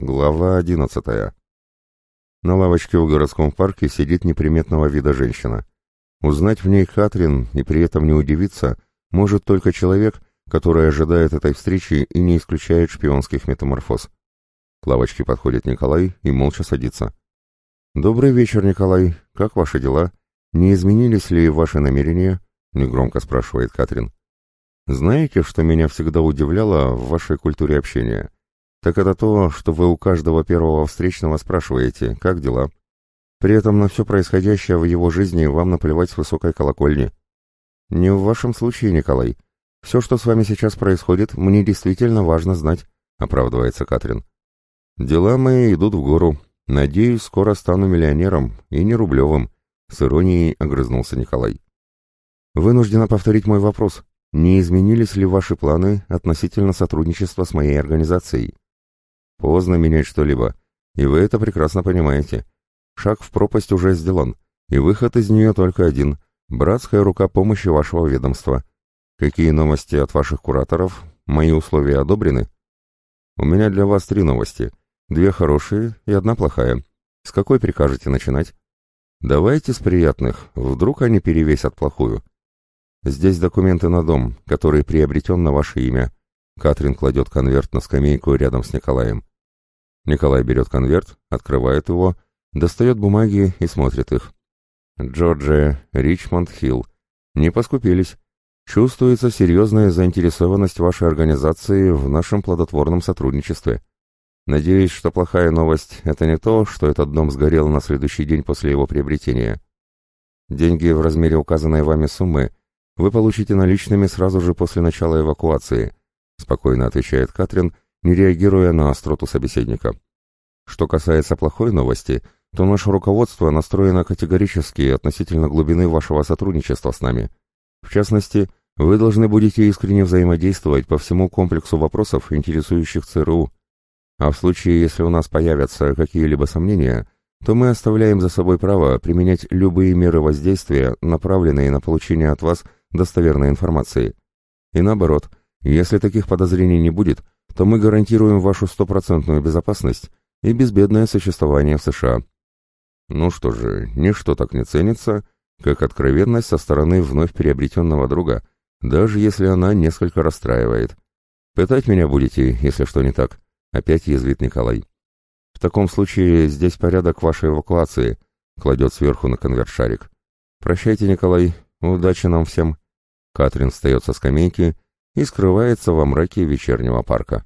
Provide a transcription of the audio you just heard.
Глава одиннадцатая. На лавочке в городском парке сидит неприметного вида женщина. Узнать в ней Катрин и при этом не удивиться может только человек, который ожидает этой встречи и не исключает шпионских метаморфоз. К лавочке подходит Николай и молча садится. «Добрый вечер, Николай. Как ваши дела? Не изменились ли ваши намерения?» — негромко спрашивает Катрин. «Знаете, что меня всегда удивляло в вашей культуре общения?» Так это то, что вы у каждого первого встречного спрашиваете, как дела. При этом на все происходящее в его жизни вам наплевать с высокой колокольни. Не в вашем случае, Николай. Все, что с вами сейчас происходит, мне действительно важно знать, оправдывается Катрин. Дела мои идут в гору. Надеюсь, скоро стану миллионером, и не рублевым, с иронией огрызнулся Николай. Вынуждена повторить мой вопрос. Не изменились ли ваши планы относительно сотрудничества с моей организацией? Поздно менять что-либо, и вы это прекрасно понимаете. Шаг в пропасть уже сделан, и выход из нее только один — братская рука помощи вашего ведомства. Какие новости от ваших кураторов? Мои условия одобрены? У меня для вас три новости. Две хорошие и одна плохая. С какой прикажете начинать? Давайте с приятных, вдруг они перевесят плохую. Здесь документы на дом, который приобретен на ваше имя. Катрин кладет конверт на скамейку рядом с Николаем. Николай берет конверт, открывает его, достает бумаги и смотрит их. Джорджия, Ричмонд Хилл. Не поскупились. Чувствуется серьезная заинтересованность вашей организации в нашем плодотворном сотрудничестве. Надеюсь, что плохая новость — это не то, что этот дом сгорел на следующий день после его приобретения. Деньги в размере указанной вами суммы вы получите наличными сразу же после начала эвакуации, спокойно отвечает Катрин — не реагируя на остроту собеседника. Что касается плохой новости, то наше руководство настроено категорически относительно глубины вашего сотрудничества с нами. В частности, вы должны будете искренне взаимодействовать по всему комплексу вопросов, интересующих ЦРУ. А в случае, если у нас появятся какие-либо сомнения, то мы оставляем за собой право применять любые меры воздействия, направленные на получение от вас достоверной информации. И наоборот, если таких подозрений не будет, то мы гарантируем вашу стопроцентную безопасность и безбедное существование в США. Ну что же, ничто так не ценится, как откровенность со стороны вновь приобретенного друга, даже если она несколько расстраивает. Пытать меня будете, если что не так, опять язвит Николай. В таком случае здесь порядок вашей эвакуации, кладет сверху на конверт шарик. Прощайте, Николай, удачи нам всем. Катрин встает со скамейки и скрывается во мраке вечернего парка.